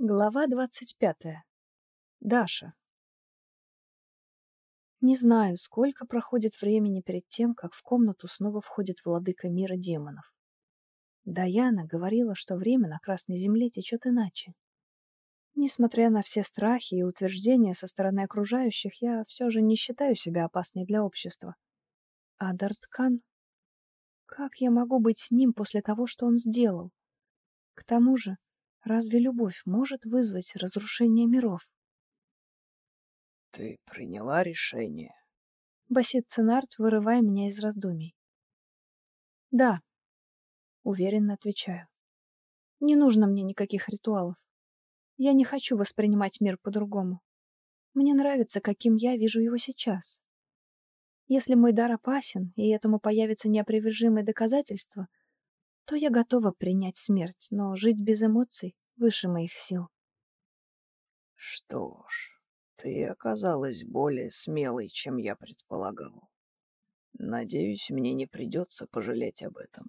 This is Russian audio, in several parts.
Глава двадцать пятая. Даша. Не знаю, сколько проходит времени перед тем, как в комнату снова входит владыка мира демонов. Даяна говорила, что время на Красной Земле течет иначе. Несмотря на все страхи и утверждения со стороны окружающих, я все же не считаю себя опасной для общества. А Дарткан... Как я могу быть с ним после того, что он сделал? К тому же, Разве любовь может вызвать разрушение миров? Ты приняла решение? Басит Ценарт, вырывая меня из раздумий. Да, уверенно отвечаю. Не нужно мне никаких ритуалов. Я не хочу воспринимать мир по-другому. Мне нравится, каким я вижу его сейчас. Если мой дар опасен, и этому появится неопровержимое доказательство, то я готова принять смерть, но жить без эмоций выше моих сил. Что ж, ты оказалась более смелой, чем я предполагал. Надеюсь, мне не придется пожалеть об этом.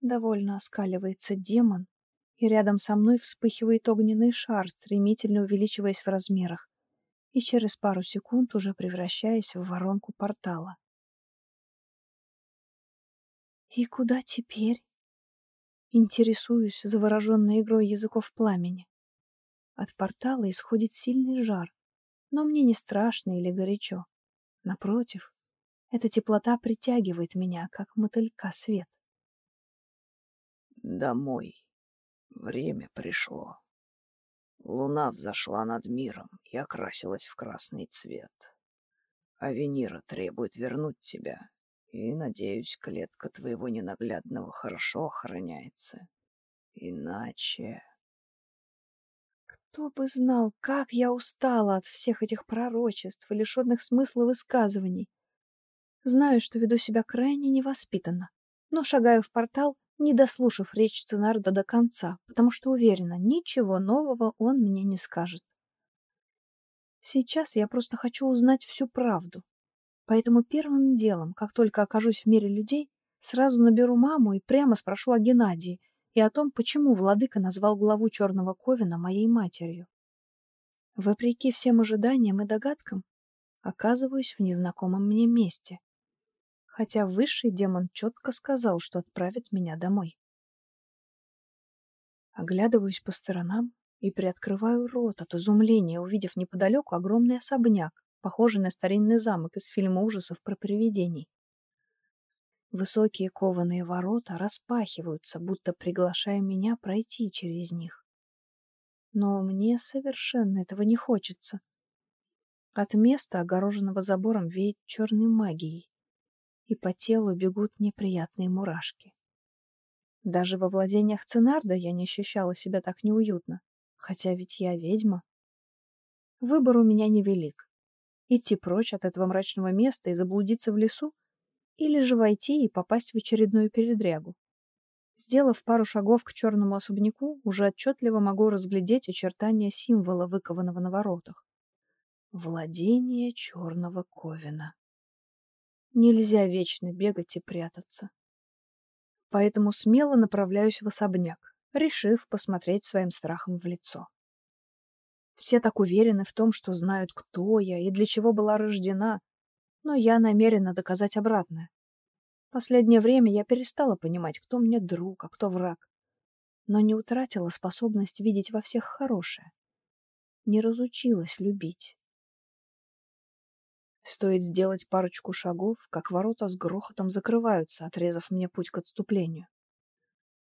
Довольно оскаливается демон, и рядом со мной вспыхивает огненный шар, стремительно увеличиваясь в размерах, и через пару секунд уже превращаясь в воронку портала. И куда теперь? Интересуюсь, завороженной игрой языков пламени. От портала исходит сильный жар, но мне не страшно или горячо. Напротив, эта теплота притягивает меня, как мотылька свет. Домой. Время пришло. Луна взошла над миром и окрасилась в красный цвет. А Венера требует вернуть тебя и, надеюсь, клетка твоего ненаглядного хорошо охраняется. Иначе... Кто бы знал, как я устала от всех этих пророчеств и лишенных смысла высказываний. Знаю, что веду себя крайне невоспитанно, но шагаю в портал, не дослушав речь Ценарда до конца, потому что уверена, ничего нового он мне не скажет. Сейчас я просто хочу узнать всю правду, Поэтому первым делом, как только окажусь в мире людей, сразу наберу маму и прямо спрошу о Геннадии и о том, почему владыка назвал главу Черного Ковина моей матерью. Вопреки всем ожиданиям и догадкам, оказываюсь в незнакомом мне месте. Хотя высший демон четко сказал, что отправит меня домой. Оглядываюсь по сторонам и приоткрываю рот от изумления, увидев неподалеку огромный особняк, похожий на старинный замок из фильма ужасов про привидений. Высокие кованые ворота распахиваются, будто приглашая меня пройти через них. Но мне совершенно этого не хочется. От места, огороженного забором, веет черной магией, и по телу бегут неприятные мурашки. Даже во владениях Ценарда я не ощущала себя так неуютно, хотя ведь я ведьма. Выбор у меня невелик идти прочь от этого мрачного места и заблудиться в лесу, или же войти и попасть в очередную передрягу. Сделав пару шагов к черному особняку, уже отчетливо могу разглядеть очертания символа, выкованного на воротах. Владение черного ковина. Нельзя вечно бегать и прятаться. Поэтому смело направляюсь в особняк, решив посмотреть своим страхом в лицо. Все так уверены в том, что знают, кто я и для чего была рождена, но я намерена доказать обратное. Последнее время я перестала понимать, кто мне друг, а кто враг, но не утратила способность видеть во всех хорошее. Не разучилась любить. Стоит сделать парочку шагов, как ворота с грохотом закрываются, отрезав мне путь к отступлению.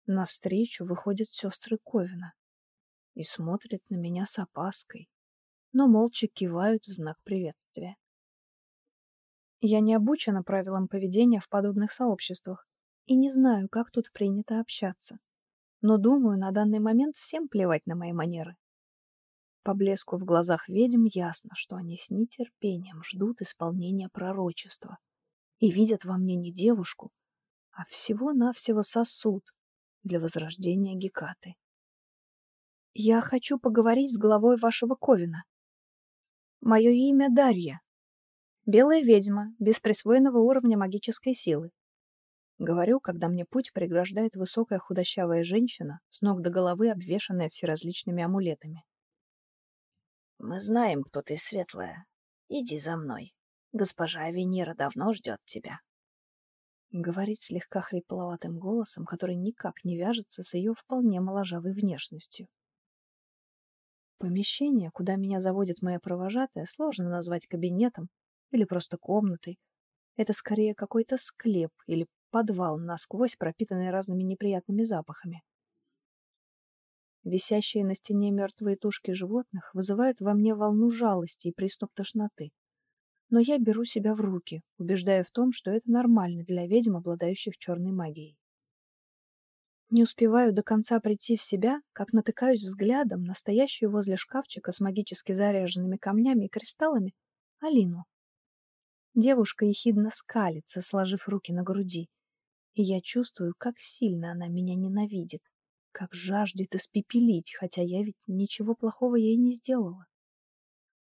Навстречу выходят сестры Ковина и смотрят на меня с опаской, но молча кивают в знак приветствия. Я не обучена правилам поведения в подобных сообществах и не знаю, как тут принято общаться. Но думаю, на данный момент всем плевать на мои манеры. По блеску в глазах ведьм ясно, что они с нетерпением ждут исполнения пророчества и видят во мне не девушку, а всего-навсего сосуд для возрождения Гекаты. Я хочу поговорить с главой вашего Ковина. Мое имя Дарья. Белая ведьма, без присвоенного уровня магической силы. Говорю, когда мне путь преграждает высокая худощавая женщина, с ног до головы обвешанная всеразличными амулетами. «Мы знаем, кто ты, Светлая. Иди за мной. Госпожа Венера давно ждет тебя». Говорит слегка хрипловатым голосом, который никак не вяжется с ее вполне моложавой внешностью. Помещение, куда меня заводит моя провожатая, сложно назвать кабинетом или просто комнатой. Это скорее какой-то склеп или подвал, насквозь пропитанный разными неприятными запахами. Висящие на стене мертвые тушки животных вызывают во мне волну жалости и приступ тошноты но я беру себя в руки, убеждая в том, что это нормально для ведьм, обладающих черной магией. Не успеваю до конца прийти в себя, как натыкаюсь взглядом на стоящую возле шкафчика с магически заряженными камнями и кристаллами Алину. Девушка ехидно скалится, сложив руки на груди, и я чувствую, как сильно она меня ненавидит, как жаждет испепелить, хотя я ведь ничего плохого ей не сделала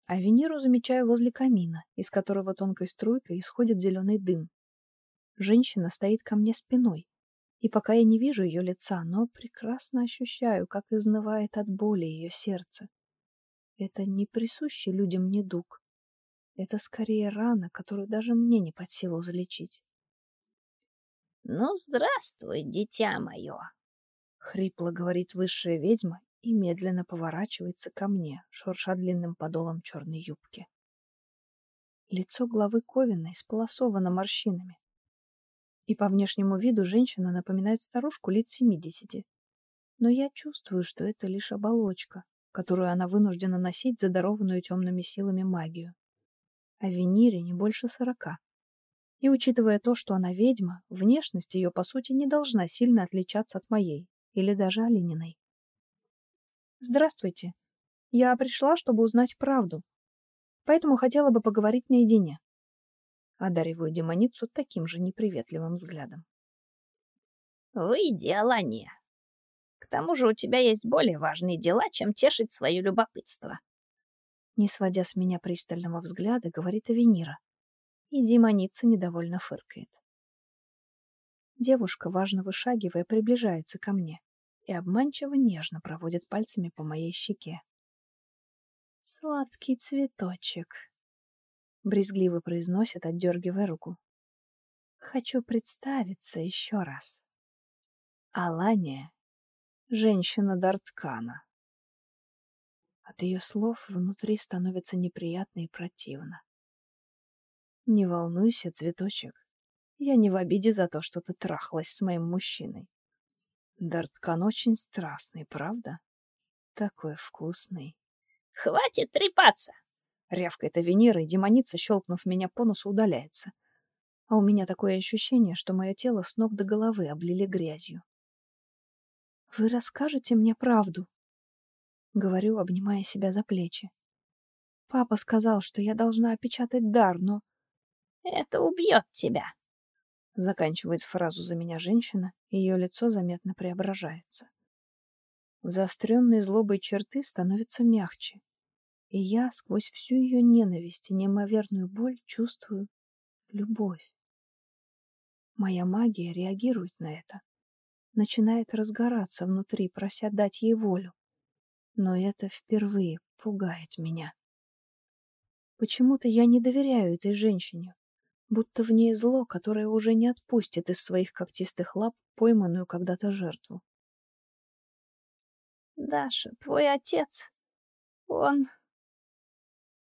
а Венеру замечаю возле камина, из которого тонкой струйкой исходит зеленый дым. Женщина стоит ко мне спиной, и пока я не вижу ее лица, но прекрасно ощущаю, как изнывает от боли ее сердце. Это не присущий людям недуг. Это скорее рана, которую даже мне не под силу залечить. — Ну, здравствуй, дитя мое! — хрипло говорит высшая ведьма и медленно поворачивается ко мне, шурша длинным подолом черной юбки. Лицо главы Ковина исполосовано морщинами. И по внешнему виду женщина напоминает старушку лет семидесяти. Но я чувствую, что это лишь оболочка, которую она вынуждена носить за дарованную темными силами магию. А Венире не больше сорока. И учитывая то, что она ведьма, внешность ее, по сути, не должна сильно отличаться от моей или даже Алининой. Здравствуйте. Я пришла, чтобы узнать правду. Поэтому хотела бы поговорить наедине. Одариваю демоницу таким же неприветливым взглядом. Выйди, Алания. К тому же у тебя есть более важные дела, чем тешить свое любопытство. Не сводя с меня пристального взгляда, говорит Авенира. И демоница недовольно фыркает. Девушка, важно вышагивая, приближается ко мне и обманчиво нежно проводит пальцами по моей щеке. «Сладкий цветочек», — брезгливо произносит, отдергивая руку. «Хочу представиться еще раз. Алания — женщина Дарткана». От ее слов внутри становится неприятно и противно. «Не волнуйся, цветочек. Я не в обиде за то, что ты трахалась с моим мужчиной. Дарткан очень страстный, правда? Такой вкусный. Хватит трепаться! Рявкает Авенира, и демоница, щелкнув меня по носу, удаляется. А у меня такое ощущение, что мое тело с ног до головы облили грязью. «Вы расскажете мне правду?» Говорю, обнимая себя за плечи. Папа сказал, что я должна опечатать дар, но... Это убьет тебя. Заканчивает фразу за меня женщина, и ее лицо заметно преображается. Заостренные злобой черты становятся мягче, и я сквозь всю ее ненависть и неимоверную боль чувствую любовь. Моя магия реагирует на это, начинает разгораться внутри, прося дать ей волю. Но это впервые пугает меня. Почему-то я не доверяю этой женщине, будто в ней зло, которое уже не отпустит из своих когтистых лап пойманную когда-то жертву. «Даша, твой отец, он...»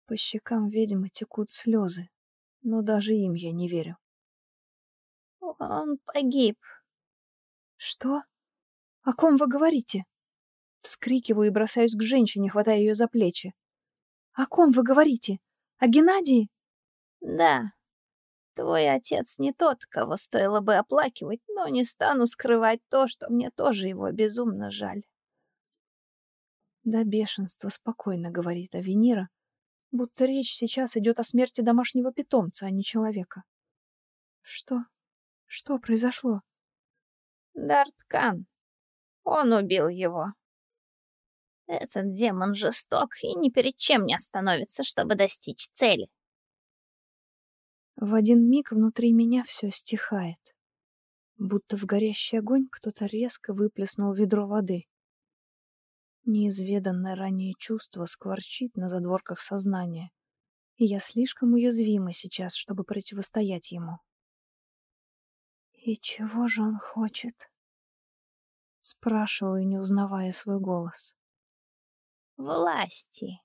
По щекам ведьмы текут слезы, но даже им я не верю. «Он погиб». «Что? О ком вы говорите?» Вскрикиваю и бросаюсь к женщине, хватая ее за плечи. «О ком вы говорите? О Геннадии?» «Да, Твой отец не тот, кого стоило бы оплакивать, но не стану скрывать то, что мне тоже его безумно жаль. Да бешенство спокойно говорит Авенира, будто речь сейчас идет о смерти домашнего питомца, а не человека. Что? Что произошло? Дарткан. Он убил его. Этот демон жесток и ни перед чем не остановится, чтобы достичь цели. В один миг внутри меня все стихает. Будто в горящий огонь кто-то резко выплеснул ведро воды. Неизведанное ранее чувство скворчит на задворках сознания, и я слишком уязвима сейчас, чтобы противостоять ему. И чего же он хочет? Спрашиваю, не узнавая свой голос. Власти.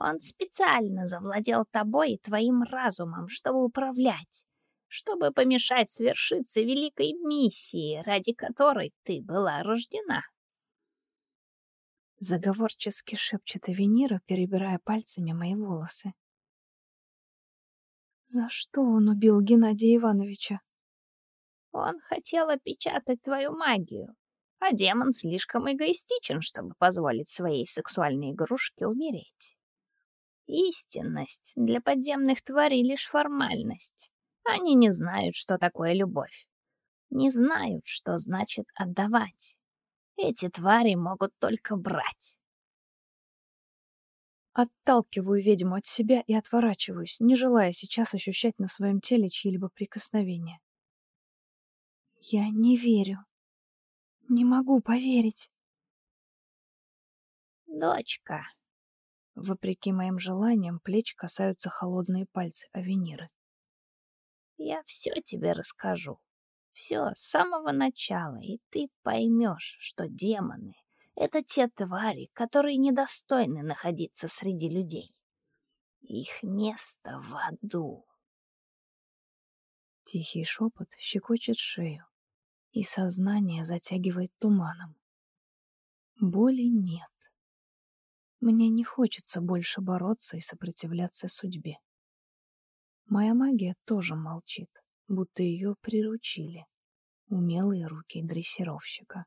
Он специально завладел тобой и твоим разумом, чтобы управлять, чтобы помешать свершиться великой миссии, ради которой ты была рождена. Заговорчески шепчет Авенира, перебирая пальцами мои волосы. За что он убил Геннадия Ивановича? Он хотел опечатать твою магию, а демон слишком эгоистичен, чтобы позволить своей сексуальной игрушке умереть. Истинность для подземных тварей лишь формальность. Они не знают, что такое любовь. Не знают, что значит отдавать. Эти твари могут только брать. Отталкиваю ведьму от себя и отворачиваюсь, не желая сейчас ощущать на своем теле чьи-либо прикосновения. Я не верю. Не могу поверить. Дочка. Вопреки моим желаниям, плеч касаются холодные пальцы Авениры. Я все тебе расскажу. Все с самого начала, и ты поймешь, что демоны — это те твари, которые недостойны находиться среди людей. Их место в аду. Тихий шепот щекочет шею, и сознание затягивает туманом. Боли нет. Мне не хочется больше бороться и сопротивляться судьбе. Моя магия тоже молчит будто ее приручили умелые руки дрессировщика.